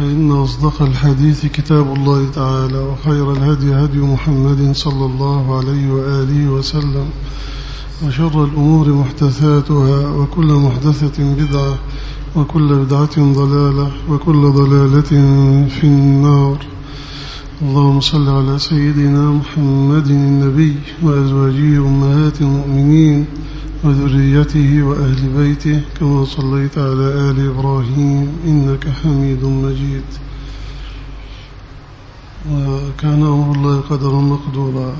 فإن أصدق الحديث كتاب الله تعالى وخير الهدي هدي محمد صلى الله عليه وآله وسلم. وشر الأمور محدثاتها وكل محدثة بدعة وكل بدعة ضلالة وكل ضلالة في النار. اللهم صل على سيدنا محمد النبي وأزواجه أمهات المؤمنين. وذريته وأهل بيته كما صليت على آل إبراهيم إنك حميد مجيد. وكان أمر الله قدرا مقدورا.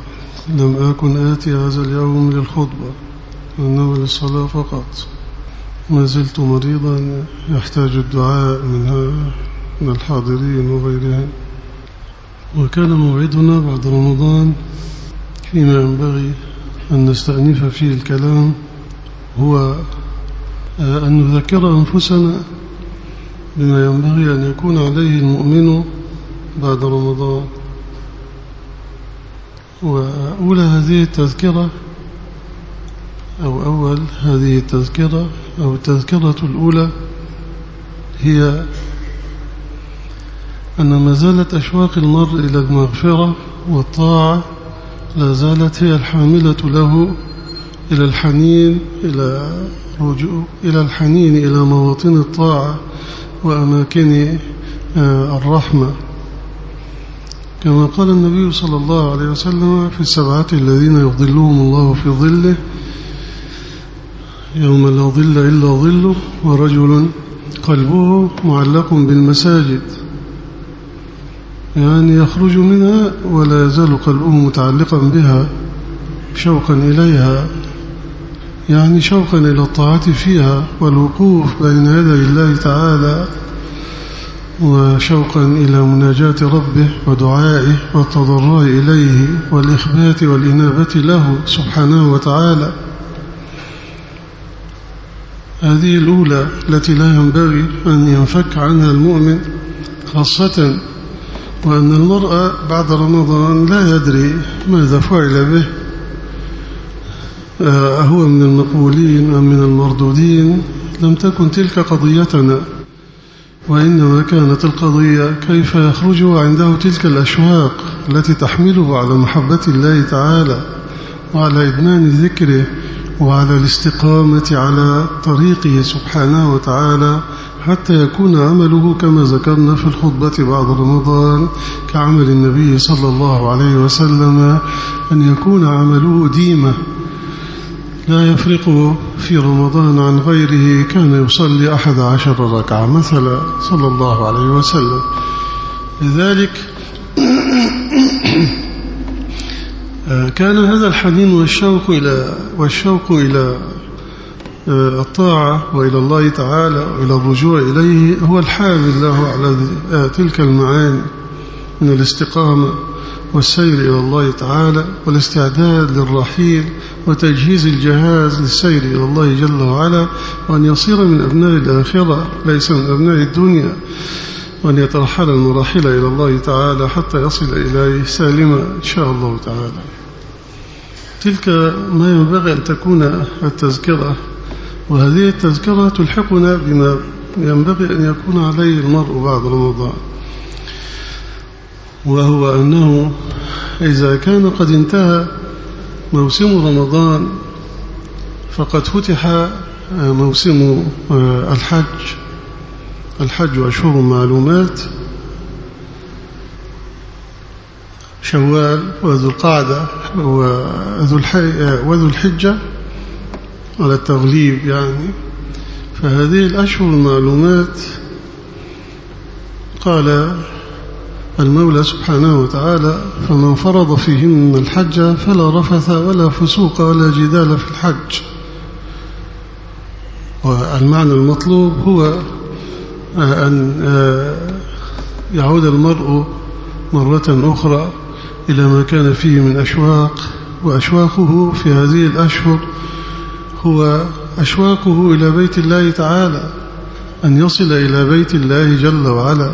لم أكن آتي هذا اليوم للخطبة وإنما للصلاة فقط. ما زلت مريضا يحتاج الدعاء من الحاضرين وغيرهم. وكان موعدنا بعد رمضان فيما ينبغي أن نستأنف فيه الكلام. هو أن نذكر أنفسنا بما ينبغي أن يكون عليه المؤمن بعد رمضان. وأولى هذه التذكرة أو أول هذه التذكرة أو التذكرة الأولى هي أن ما زالت أشواق المرء إلى المغفرة والطاعة لا زالت هي الحاملة له إلى الحنين إلى رجوع إلى الحنين إلى مواطن الطاعة وأماكن الرحمة. كما قال النبي صلى الله عليه وسلم في السبعة الذين يظلهم الله في ظله يوم لا ظل إلا ظله ورجل قلبه معلق بالمساجد. يعني يخرج منها ولا يزال قلبه متعلقا بها شوقا إليها. يعني شوقا إلى الطاعة فيها والوقوف بين يدي الله تعالى وشوقا إلى مناجاة ربه ودعائه والتضرع إليه والإخبات والإنابة له سبحانه وتعالى. هذه الأولى التي لا ينبغي أن ينفك عنها المؤمن خاصة وأن المرأة بعد رمضان لا يدري ماذا فعل به. أهو من المقبولين أم من المردودين. لم تكن تلك قضيتنا وإنما كانت القضية كيف يخرج عنده تلك الأشواق التي تحمله على محبة الله تعالى وعلى إدمان ذكره وعلى الاستقامة على طريقه سبحانه وتعالى حتى يكون عمله كما ذكرنا في الخطبة بعد رمضان كعمل النبي صلى الله عليه وسلم أن يكون عمله ديمة لا يفرق في رمضان عن غيره كان يصلي أحد عشر ركعة مثلا صلى الله عليه وسلم. لذلك كان هذا الحنين والشوق إلى والشوق إلى الطاعة وإلى الله تعالى وإلى الرجوع إليه هو الحامل له على تلك المعاني من الاستقامة. والسير إلى الله تعالى والاستعداد للرحيل وتجهيز الجهاز للسير إلى الله جل وعلا وأن يصير من أبناء الآخرة ليس من أبناء الدنيا. وأن يترحل المراحل إلى الله تعالى حتى يصل إليه سالما إن شاء الله تعالى. تلك ما ينبغي أن تكون التذكرة وهذه التذكرة تلحقنا بما ينبغي أن يكون عليه المرء بعد رمضان. وهو أنه إذا كان قد انتهى موسم رمضان فقد فتح آه، موسم آه، الحج الحج أشهر معلومات شوال وذو القعدة وذو الحجة على التغليب يعني. فهذه الأشهر المعلومات قال المولى سبحانه وتعالى فمن فرض فيهن الحج فلا رفث ولا فسوق ولا جدال في الحج. والمعنى المطلوب هو أن يعود المرء مرة أخرى إلى ما كان فيه من أشواق وأشواقه في هذه الأشهر هو أشواقه إلى بيت الله تعالى أن يصل إلى بيت الله جل وعلا.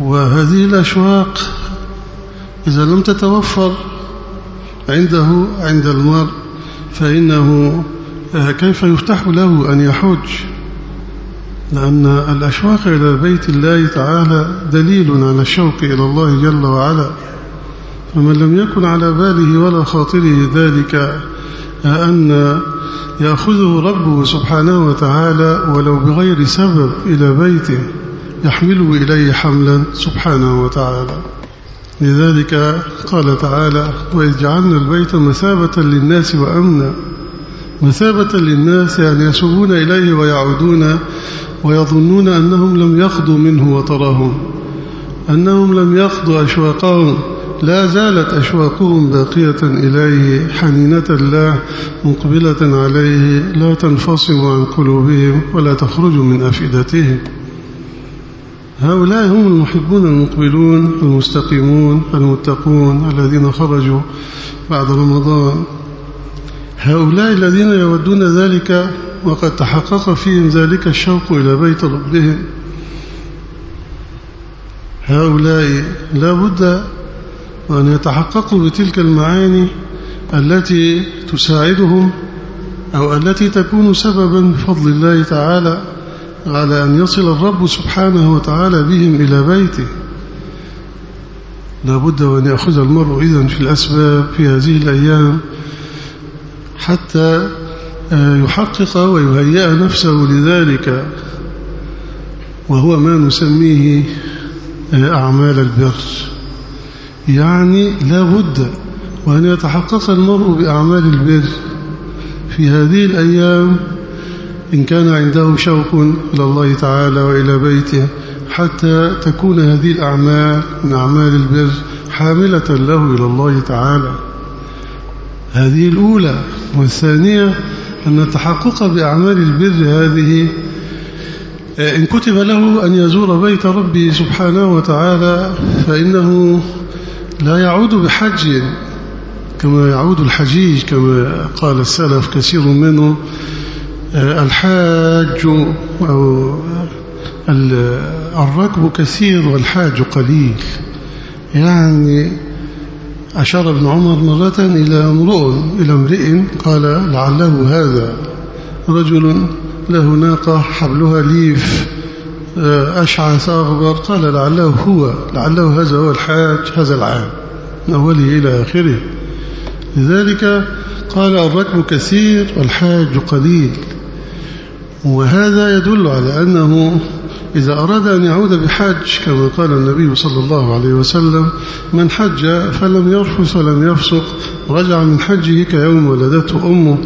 وهذه الأشواق إذا لم تتوفر عنده عند المرء فإنه آه، كيف يفتح له أن يحج؟ لأن الأشواق إلى بيت الله تعالى دليل على الشوق إلى الله جل وعلا. فمن لم يكن على باله ولا خاطره ذلك آه، أن يأخذه ربه سبحانه وتعالى ولو بغير سبب إلى بيته. يحمله إليه حملا سبحانه وتعالى. لذلك قال تعالى وإذ جعلنا البيت مثابة للناس وأمنا. مثابة للناس يعني يسوون إليه ويعودون ويظنون أنهم لم يخضوا منه وطرهم. أنهم لم يخضوا أشواقهم. لا زالت أشواقهم باقية إليه حنينة الله مقبلة عليه لا تنفصل عن قلوبهم ولا تخرج من أفئدتهم. هؤلاء هم المحبون المقبلون المستقيمون المتقون الذين خرجوا بعد رمضان. هؤلاء الذين يودون ذلك وقد تحقق فيهم ذلك الشوق إلى بيت ربهم. هؤلاء لا بد وأن يتحققوا بتلك المعاني التي تساعدهم أو التي تكون سببا بفضل الله تعالى. على أن يصل الرب سبحانه وتعالى بهم إلى بيته. لابد وأن يأخذ المرء إذن في الأسباب في هذه الأيام حتى آه، يحقق ويهيئ نفسه لذلك. وهو ما نسميه آه، أعمال البر. يعني لا بد وأن يتحقق المرء بأعمال البر في هذه الأيام إن كان عنده شوق إلى الله تعالى وإلى بيته حتى تكون هذه الأعمال من أعمال البر حاملة له إلى الله تعالى. هذه الأولى والثانية أن التحقق بأعمال البر هذه إن كتب له أن يزور بيت ربه سبحانه وتعالى فإنه لا يعود بحج كما يعود الحجيج كما قال السلف كثير منهم الحاج أو الركب كثير والحاج قليل. يعني أشار ابن عمر مرة إلى امرؤ إلى امرئ قال لعله هذا رجل له ناقة حبلها ليف أشعث أغبر قال لعله هو لعله هذا هو الحاج هذا العام من أوله إلى آخره. لذلك قال الركب كثير والحاج قليل. وهذا يدل على أنه إذا أراد أن يعود بحج كما قال النبي صلى الله عليه وسلم من حج فلم يرفث ولم يفسق رجع من حجه كيوم ولدته أمه.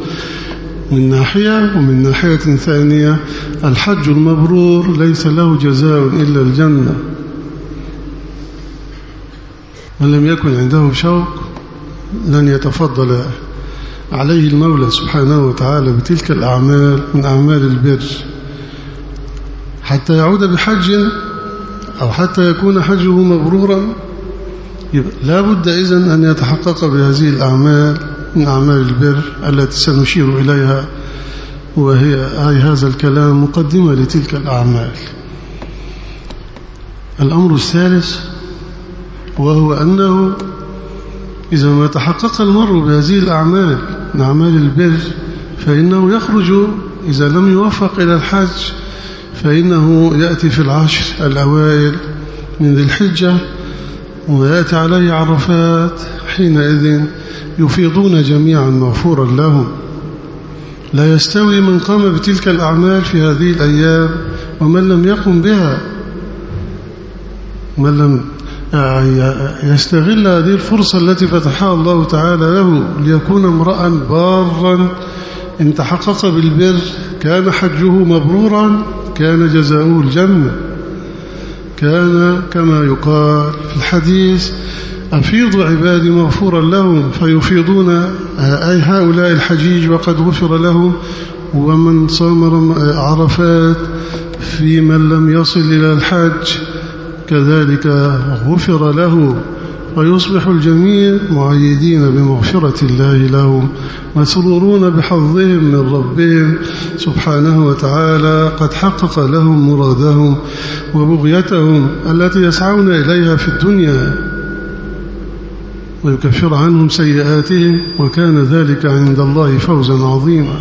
من ناحية ومن ناحية ثانية الحج المبرور ليس له جزاء إلا الجنة. من لم يكن عنده شوق لن يتفضل عليه المولى سبحانه وتعالى بتلك الأعمال من أعمال البر. حتى يعود بحج أو حتى يكون حجه مبرورا. لا بد إذن أن يتحقق بهذه الأعمال من أعمال البر التي سنشير إليها وهي هاي هذا الكلام مقدمة لتلك الأعمال. الأمر الثالث وهو أنه إذا ما تحقق المرء بهذه الأعمال من أعمال البر فإنه يخرج إذا لم يوفق إلى الحج فإنه يأتي في العشر الأوائل من ذي الحجة ويأتي عليه عرفات حينئذ يفيضون جميعا مغفورا لهم. لا يستوي من قام بتلك الأعمال في هذه الأيام ومن لم يقم بها من لم يستغل هذه الفرصة التي فتحها الله تعالى له ليكون امرأ بارا. إن تحقق بالبر كان حجه مبرورا كان جزاؤه الجنة. كان كما يقال في الحديث أفيضوا عبادي مغفورا لهم فيفيضون أي هؤلاء الحجيج وقد غفر لهم. ومن صام عرفات في من لم يصل إلى الحج كذلك غفر له ويصبح الجميع معيدين بمغفرة الله لهم مسرورون بحظهم من ربهم سبحانه وتعالى قد حقق لهم مرادهم وبغيتهم التي يسعون إليها في الدنيا ويكفر عنهم سيئاتهم وكان ذلك عند الله فوزا عظيما.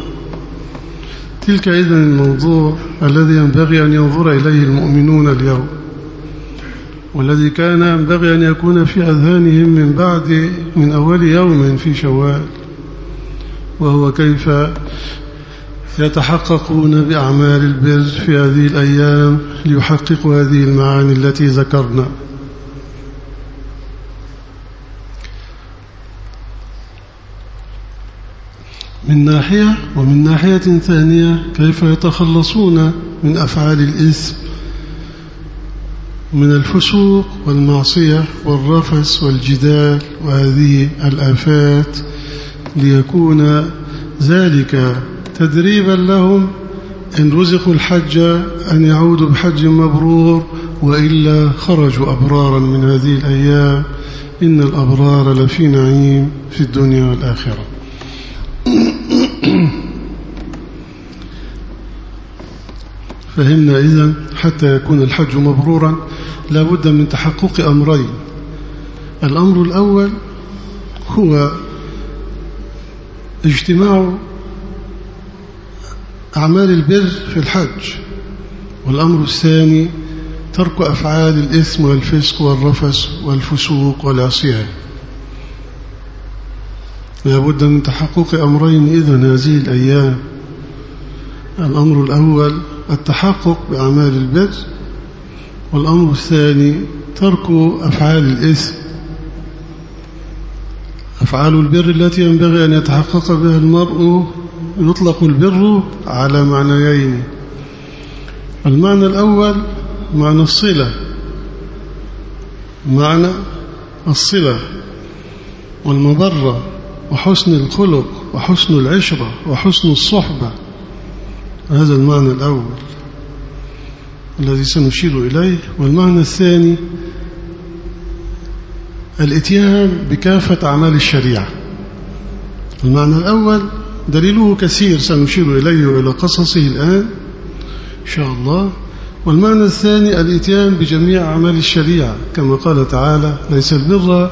تلك إذن الموضوع الذي ينبغي أن ينظر إليه المؤمنون اليوم. والذي كان ينبغي أن يكون في أذهانهم من بعد من أول يوم في شوال وهو كيف يتحققون بأعمال البر في هذه الأيام ليحققوا هذه المعاني التي ذكرنا. من ناحية ومن ناحية ثانية كيف يتخلصون من أفعال الإثم؟ من الفسوق والمعصية والرفس والجدال وهذه الآفات ليكون ذلك تدريبا لهم. إن رزقوا الحج أن يعودوا بحج مبرور وإلا خرجوا أبرارا من هذه الأيام. إن الأبرار لفي نعيم في الدنيا والآخرة. فهمنا إذن حتى يكون الحج مبرورا لا بد من تحقق أمرين. الأمر الأول هو اجتماع أعمال البر في الحج. والأمر الثاني ترك أفعال الإثم والفسق والرفس والفسوق والعصيان. لا بد من تحقق أمرين إذن هذه الأيام. الأمر الأول التحقق بأعمال البر والأمر الثاني ترك أفعال الإثم. أفعال البر التي ينبغي أن يتحقق بها المرء يطلق البر على معنيين. المعنى الأول معنى الصلة. معنى الصلة والمبرة وحسن الخلق وحسن العشرة وحسن الصحبة. هذا المعنى الأول الذي سنشير إليه والمعنى الثاني الاتيان بكافة أعمال الشريعة. المعنى الأول دليله كثير سنشير إليه وإلى قصصه الآن إن شاء الله. والمعنى الثاني الاتيان بجميع أعمال الشريعة كما قال تعالى ليس البر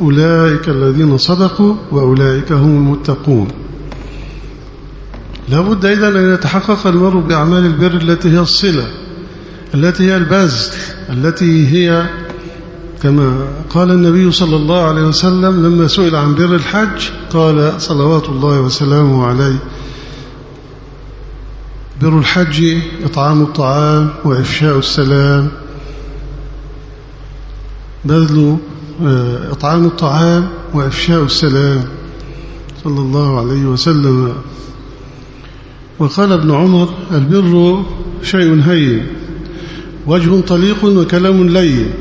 أولئك الذين صدقوا وأولئك هم المتقون. لابد إذا أن يتحقق المرء بأعمال البر التي هي الصلة التي هي البذل التي هي كما قال النبي صلى الله عليه وسلم لما سئل عن بر الحج قال صلوات الله وسلامه عليه بر الحج إطعام الطعام وإفشاء السلام بذل إطعام الطعام وإفشاء السلام. صلى الله عليه وسلم. وقال ابن عمر البر شيء هين وجه طليق وكلام لين.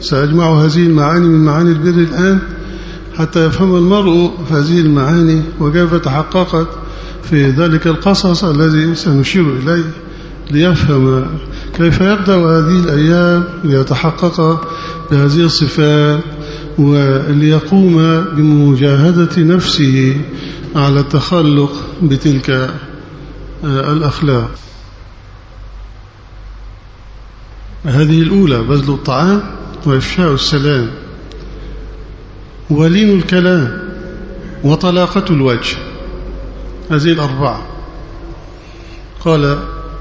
سأجمع هذه المعاني من معاني البر الآن حتى يفهم المرء هذه المعاني وكيف تحققت في ذلك القصص الذي سنشير إليه ليفهم كيف يبدأ هذه الأيام ليتحقق بهذه الصفات وليقوم بمجاهدة نفسه على التخلق بتلك آه، الأخلاق. هذه الأولى بذل الطعام وإفشاء السلام. ولين الكلام وطلاقة الوجه. هذه الأربعة. قال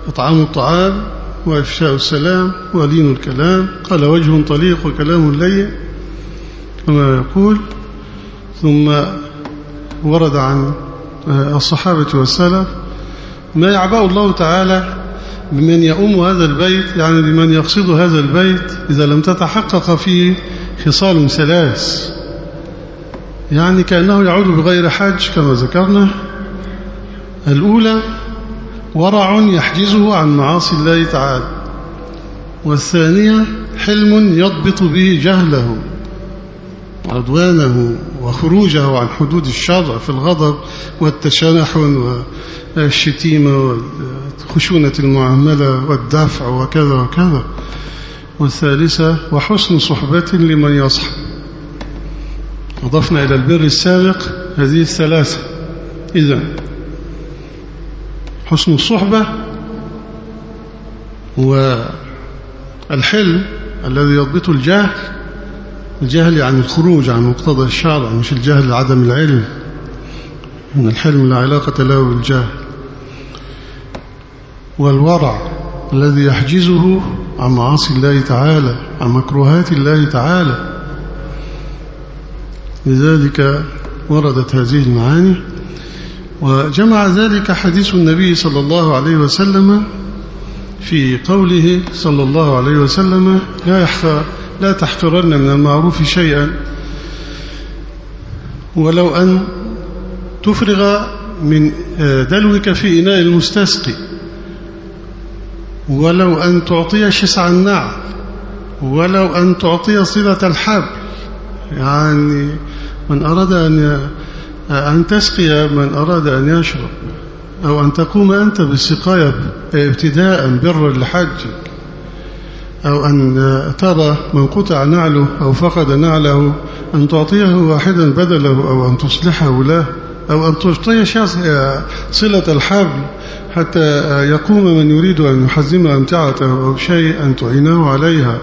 إطعام الطعام وإفشاء السلام ولين الكلام. قال وجه طليق وكلام لين كما يقول. ثم ورد عن الصحابة والسلف ما يعبأ الله تعالى بمن يؤم هذا البيت يعني بمن يقصد هذا البيت إذا لم تتحقق فيه خصال ثلاث. يعني كأنه يعود بغير حج كما ذكرنا. الأولى ورع يحجزه عن معاصي الله تعالى. والثانية حلم يضبط به جهله عدوانه وخروجه عن حدود الشرع في الغضب والتشنحن والشتيمة وخشونة المعاملة والدفع وكذا وكذا. والثالثة وحسن صحبة لمن يصحب. أضفنا إلى البر السابق هذه الثلاثة. إذا حسن الصحبة والحلم الذي يضبط الجهل الجهل يعني الخروج عن مقتضى الشرع مش الجهل عدم العلم. إن الحلم لا علاقة له بالجهل. والورع الذي يحجزه عن معاصي الله تعالى عن مكروهات الله تعالى. لذلك وردت هذه المعاني. وجمع ذلك حديث النبي صلى الله عليه وسلم في قوله صلى الله عليه وسلم لا يحقى لا تحقرن من المعروف شيئا ولو أن تفرغ من دلوك في إناء المستسقي ولو أن تعطي شسع النعل ولو أن تعطي صلة الحبل. يعني من أراد أن أن تسقي من أراد أن يشرب أو أن تقوم أنت بالسقاية ابتداء برا لحجك أو أن ترى من قطع نعله أو فقد نعله أن تعطيه واحدا بدله أو أن تصلحه له أو أن تعطيه صلة الحبل حتى يقوم من يريد أن يحزم أمتعته أو شيء أن تعينه عليها.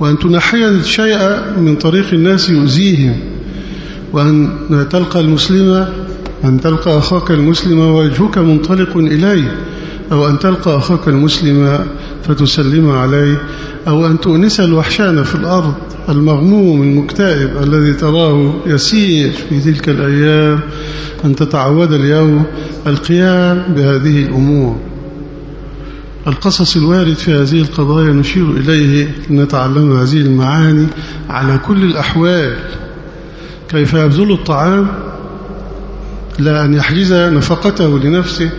وأن تنحي الشيء من طريق الناس يؤذيهم. وأن تلقى المسلم أن تلقى أخاك المسلم ووجهك منطلق إليه أو أن تلقى أخاك المسلم فتسلم عليه أو أن تؤنس الوحشان في الأرض المغموم المكتئب الذي تراه يسير في تلك الأيام أن تتعود اليوم القيام بهذه الأمور. القصص الوارد في هذه القضايا نشير إليه لنتعلم هذه المعاني على كل الأحوال. كيف يبذل الطعام لا أن يحجز نفقته لنفسه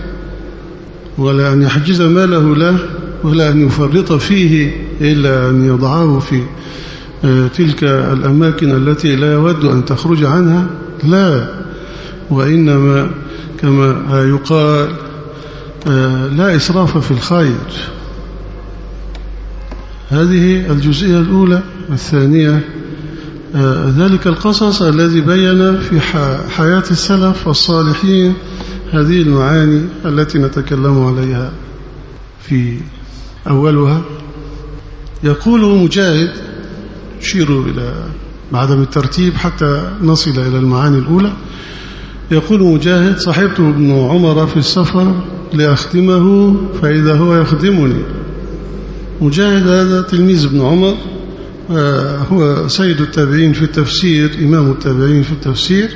ولا أن يحجز ماله له ولا أن يفرط فيه إلا أن يضعه في آه، تلك الأماكن التي لا يود أن تخرج عنها لا. وإنما كما يقال آه، لا إسراف في الخير. هذه الجزئية الأولى الثانية ذلك القصص الذي بين في حياة السلف والصالحين هذه المعاني التي نتكلم عليها في أولها. يقول مجاهد شيروا إلى بعدم الترتيب حتى نصل إلى المعاني الأولى. يقول مجاهد صحبت ابن عمر في السفر لأخدمه فإذا هو يخدمني. مجاهد هذا تلميذ ابن عمر. آه، هو سيد التابعين في التفسير إمام التابعين في التفسير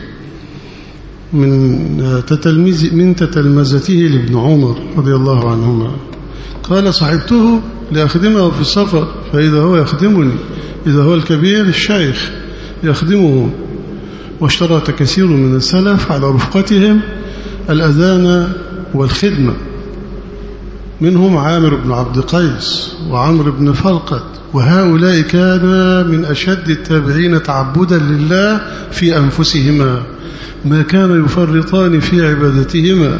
من تتلميذ من تتلمذته لابن عمر رضي الله عنهما. قال صحبته لأخدمه في السفر فإذا هو يخدمني إذا هو الكبير الشيخ يخدمه. واشترط كثير من السلف على رفقتهم الأذان والخدمة. منهم عامر بن عبد قيس وعمر بن فرقد وهؤلاء كان من أشد التابعين تعبدا لله في أنفسهما ما كان يفرطان في عبادتهما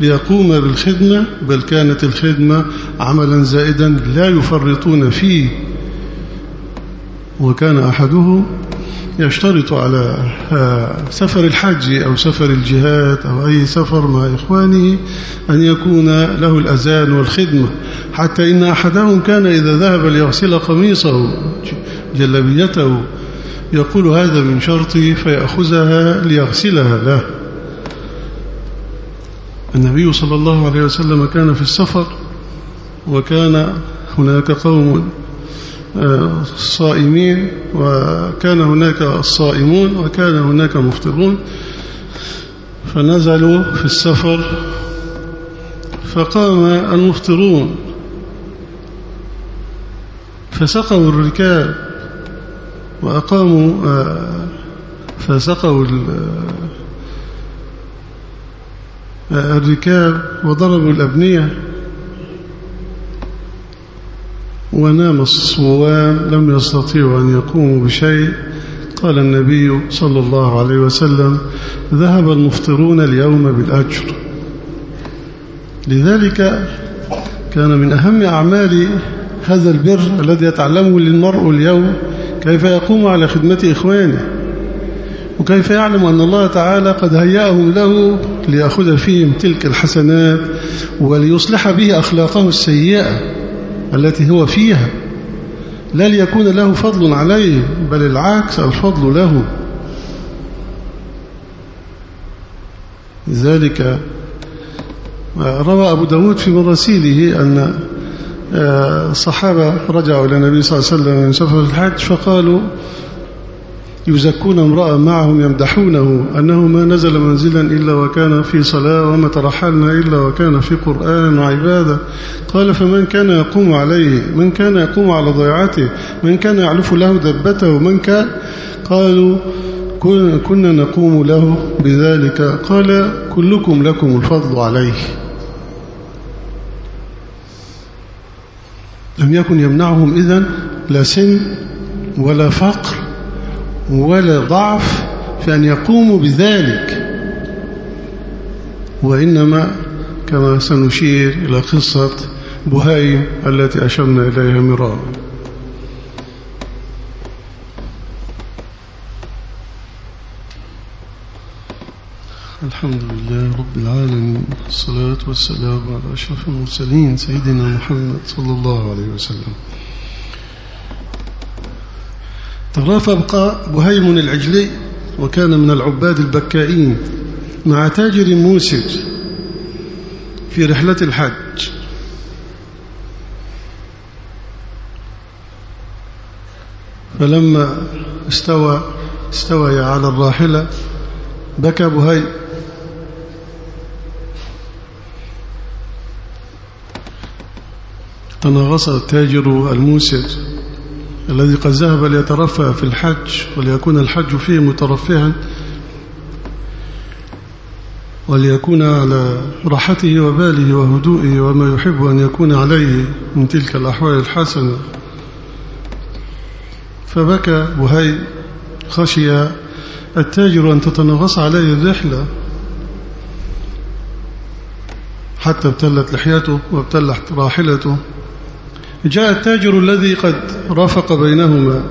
ليقوم بالخدمة بل كانت الخدمة عملا زائدا لا يفرطون فيه. وكان أحده يشترط على سفر الحج أو سفر الجهاد أو أي سفر مع إخوانه أن يكون له الأذان والخدمة. حتى إن أحدهم كان إذا ذهب ليغسل قميصه جلبيته يقول هذا من شرطي فيأخذها ليغسلها له. النبي صلى الله عليه وسلم كان في السفر وكان هناك قوم آه، صائمين وكان هناك الصائمون وكان هناك مفطرون فنزلوا في السفر فقام المفطرون فسقوا الركاب وأقاموا آه، فسقوا آه، الركاب وضربوا الأبنية ونام الصوام لم يستطيعوا أن يقوموا بشيء. قال النبي صلى الله عليه وسلم ذهب المفطرون اليوم بالأجر. لذلك كان من أهم أعمال هذا البر الذي يتعلمه للمرء اليوم كيف يقوم على خدمة إخوانه وكيف يعلم أن الله تعالى قد هيأهم له ليأخذ فيهم تلك الحسنات وليصلح به أخلاقه السيئة. التي هو فيها. لا ليكون له فضل عليه بل العكس الفضل له. لذلك روى أبو داود في مراسيله أن الصحابة آه، رجعوا إلى النبي صلى الله عليه وسلم من سفر الحج فقالوا يزكون امرأة معهم يمدحونه أنه ما نزل منزلا إلا وكان في صلاة وما ترحلنا إلا وكان في قرآن وعبادة. قال فمن كان يقوم عليه من كان يقوم على ضيعته من كان يعلف له دبته من كان قالوا كنا نقوم له بذلك. قال كلكم لكم الفضل عليه. لم يكن يمنعهم إذن لا سن ولا فقر. ولا ضعف في أن يقوموا بذلك. وإنما كما سنشير إلى قصة بهايم التي أشرنا إليها مرارا الحمد لله رب العالمين الصلاة والسلام على أشرف المرسلين سيدنا محمد صلى الله عليه وسلم. ترافق بهيم العجلي وكان من العباد البكائين مع تاجر موسج في رحلة الحج فلما استوى استوى على الراحلة بكى بهي تنغص التاجر الموسج الذي قد ذهب ليترفع في الحج وليكون الحج فيه مترفعا وليكون على راحته وباله وهدوئه وما يحب أن يكون عليه من تلك الأحوال الحسنة. فبكى بهي خشي التاجر أن تتنغص عليه الرحلة حتى ابتلت لحيته وابتلت راحلته. جاء التاجر الذي قد رافق بينهما.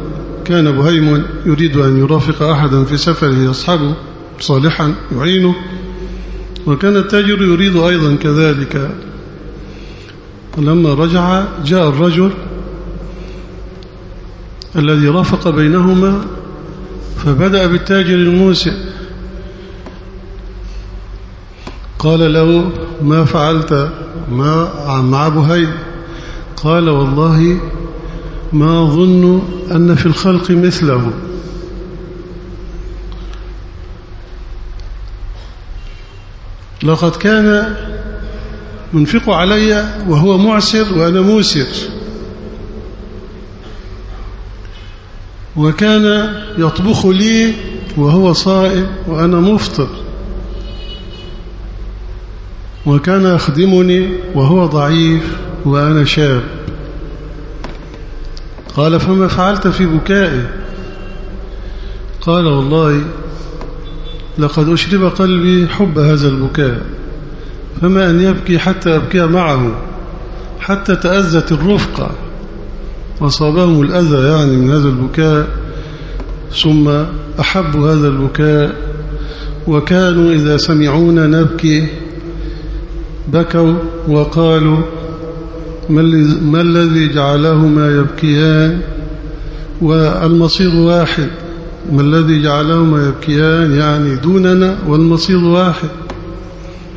كان بهيم يريد أن يرافق أحدا في سفره يصحبه صالحا يعينه. وكان التاجر يريد أيضا كذلك. لما رجع جاء الرجل الذي رافق بينهما فبدأ بالتاجر الموسع. قال له ما فعلت؟ ما مع بهيم قال والله ما ظن أن في الخلق مثله. لقد كان منفق علي وهو معسر وأنا موسر. وكان يطبخ لي وهو صائم وأنا مفطر. وكان يخدمني وهو ضعيف. وأنا شاب. قال فما فعلت في بكائي؟ قال والله لقد أشرب قلبي حب هذا البكاء فما أن يبكي حتى أبكي معه حتى تأذت الرفقة وصابهم الأذى يعني من هذا البكاء ثم أحبوا هذا البكاء وكانوا إذا سمعونا نبكي بكوا وقالوا ما الذي جعلهما يبكيان؟ والمصير واحد. ما الذي جعلهما يبكيان يعني دوننا والمصير واحد.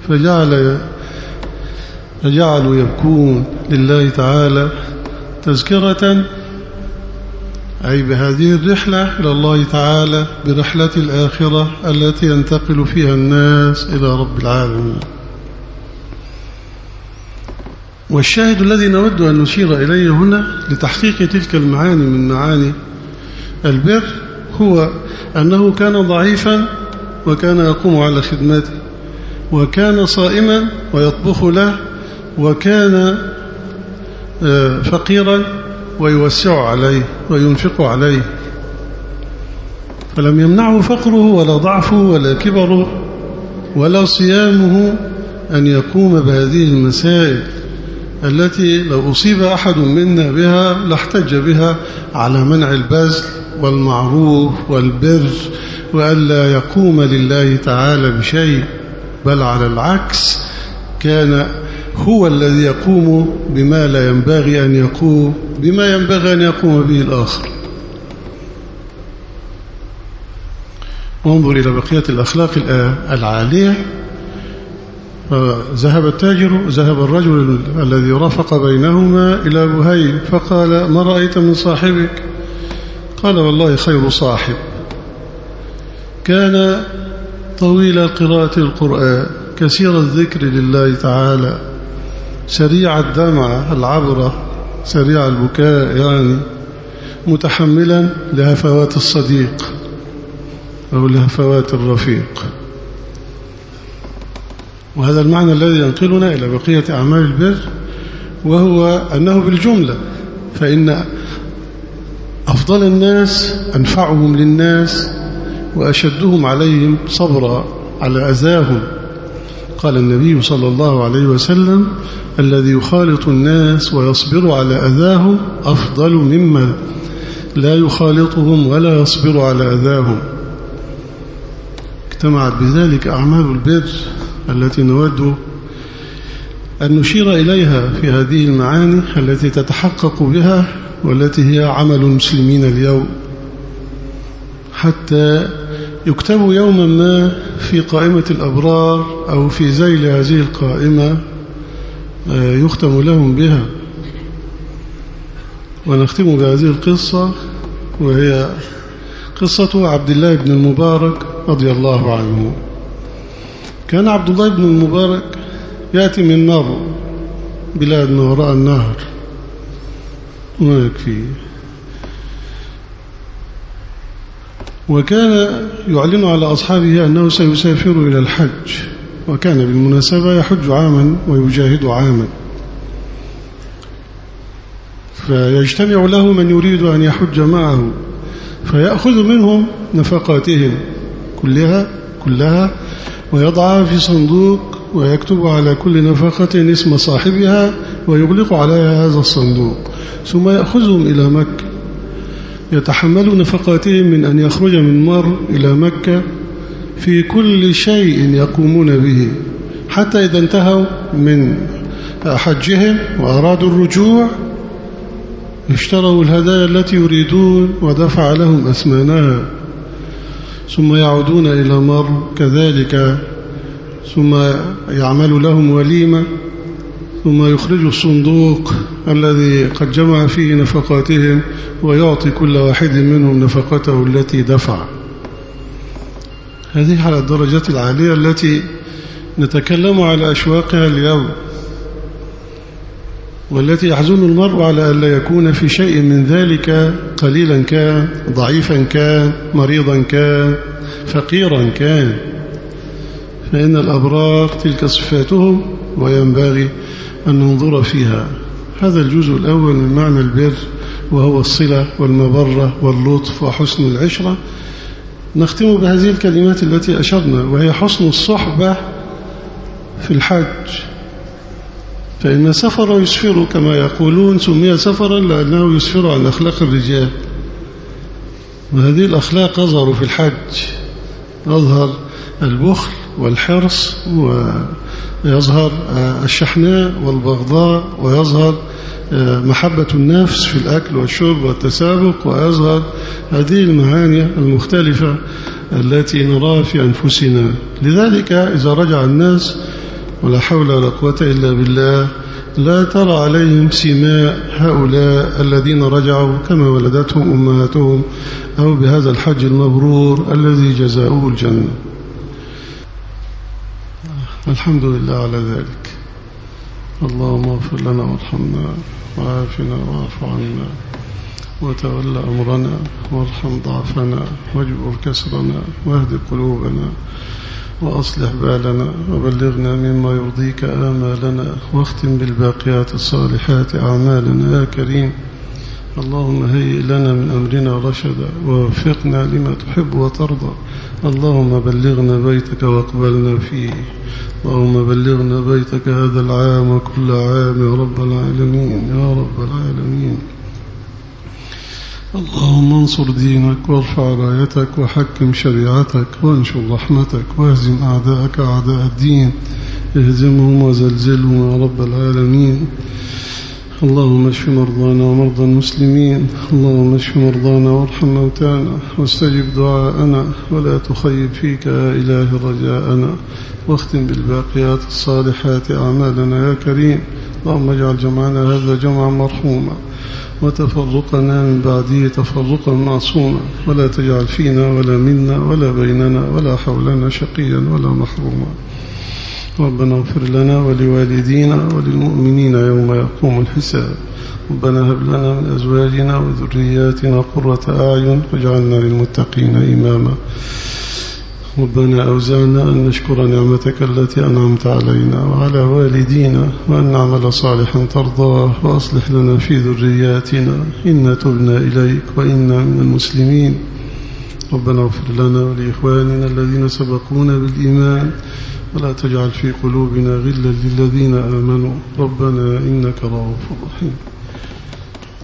فجعل فجعلوا يبكون لله تعالى تذكرة أي بهذه الرحلة إلى الله تعالى برحلة الآخرة التي ينتقل فيها الناس إلى رب العالمين. والشاهد الذي نود أن نشير إليه هنا لتحقيق تلك المعاني من معاني البر هو أنه كان ضعيفا وكان يقوم على خدمته وكان صائما ويطبخ له وكان آه، فقيرا ويوسع عليه وينفق عليه. فلم يمنعه فقره ولا ضعفه ولا كبره ولا صيامه أن يقوم بهذه المسائل. التي لو أصيب أحد منا بها لاحتج بها على منع البذل والمعروف والبر وألا يقوم لله تعالى بشيء بل على العكس كان هو الذي يقوم بما لا ينبغي أن يقوم بما ينبغي أن يقوم به الآخر. وانظر إلى بقية الأخلاق العالية. ذهب التاجر ذهب الرجل الذي رافق بينهما إلى بهيل فقال ما رأيت من صاحبك؟ قال والله خير صاحب. كان طويل قراءة القرآن كثير الذكر لله تعالى سريع الدمع العبرة سريع البكاء يعني متحملا لهفوات الصديق أو لهفوات الرفيق. وهذا المعنى الذي ينقلنا إلى بقية أعمال البر وهو أنه بالجملة فإن أفضل الناس أنفعهم للناس وأشدهم عليهم صبرا على أذاهم. قال النبي صلى الله عليه وسلم الذي يخالط الناس ويصبر على أذاهم أفضل مما لا يخالطهم ولا يصبر على أذاهم. اجتمعت بذلك أعمال البر التي نود أن نشير إليها في هذه المعاني التي تتحقق بها والتي هي عمل المسلمين اليوم. حتى يكتب يوما ما في قائمة الأبرار أو في زيل هذه القائمة آه، يختم لهم بها. ونختم بهذه القصة وهي قصة عبد الله بن المبارك رضي الله عنه. كان عبد الله بن المبارك يأتي من نار بلاد ما وراء النهر. ما يكفي؟ وكان يعلن على أصحابه أنه سيسافر إلى الحج وكان بالمناسبة يحج عاما ويجاهد عاما. فيجتمع له من يريد أن يحج معه فيأخذ منهم نفقاتهم كلها كلها ويضعها في صندوق ويكتب على كل نفقة اسم صاحبها ويغلق عليها هذا الصندوق ثم يأخذهم إلى مكة. يتحمل نفقاتهم من أن يخرج من مر إلى مكة في كل شيء يقومون به حتى إذا انتهوا من حجهم وأرادوا الرجوع اشتروا الهدايا التي يريدون ودفع لهم أثمانها ثم يعودون إلى مر كذلك ثم يعمل لهم وليمة ثم يخرج الصندوق الذي قد جمع فيه نفقاتهم ويعطي كل واحد منهم نفقته التي دفع. هذه على الدرجات العالية التي نتكلم على أشواقها اليوم. والتي يحزن المرء على أن لا يكون في شيء من ذلك قليلا كان ضعيفا كان مريضا كان فقيرا كان فإن الأبرار تلك صفاتهم وينبغي أن ننظر فيها. هذا الجزء الأول من معنى البر وهو الصلة والمبرة واللطف وحسن العشرة. نختم بهذه الكلمات التي أشرنا وهي حسن الصحبة في الحج. فإن سفر يسفر كما يقولون سمي سفرا لأنه يسفر عن أخلاق الرجال. وهذه الأخلاق أظهر في الحج. أظهر البخل والحرص ويظهر الشحناء والبغضاء ويظهر محبة النفس في الأكل والشرب والتسابق ويظهر هذه المعاني المختلفة التي نراها في أنفسنا. لذلك إذا رجع الناس ولا حول ولا قوة إلا بالله. لا ترى عليهم سماء هؤلاء الذين رجعوا كما ولدتهم أمهاتهم أو بهذا الحج المبرور الذي جزاؤه الجنة. الحمد لله على ذلك. اللهم اغفر لنا وارحمنا وعافنا واعف عنا وتولى أمرنا وارحم ضعفنا واجبر كسرنا واهد قلوبنا وأصلح بالنا وبلغنا مما يرضيك آمالنا واختم بالباقيات الصالحات أعمالنا يا كريم. اللهم هيئ لنا من أمرنا رشدا ووفقنا لما تحب وترضى. اللهم بلغنا بيتك واقبلنا فيه. اللهم بلغنا بيتك هذا العام وكل عام يا رب العالمين يا رب العالمين. اللهم انصر دينك وارفع رايتك وحكم شريعتك وانشر رحمتك واهزم أعداءك أعداء الدين. اهزمهم وزلزلهم يا رب العالمين. اللهم اشف مرضانا ومرضى المسلمين. اللهم اشف مرضانا وارحم موتانا. واستجب دعاءنا ولا تخيب فيك يا إله رجاءنا. واختم بالباقيات الصالحات أعمالنا يا كريم. اللهم اجعل جمعنا هذا جمعا مرحوما. وتفرقنا من بعده تفرقا معصوما ولا تجعل فينا ولا منا ولا بيننا ولا حولنا شقيا ولا محروما. ربنا اغفر لنا ولوالدينا وللمؤمنين يوم يقوم الحساب. ربنا هب لنا من أزواجنا وذرياتنا قرة أعين واجعلنا للمتقين إماما. ربنا أوزعنا أن نشكر نعمتك التي أنعمت علينا وعلى والدينا وأن نعمل صالحا ترضاه وأصلح لنا في ذرياتنا إنا تبنا إليك وإنا من المسلمين. ربنا اغفر لنا ولإخواننا الذين سبقونا بالإيمان ولا تجعل في قلوبنا غلا للذين آمنوا. ربنا إنك رؤوف رحيم.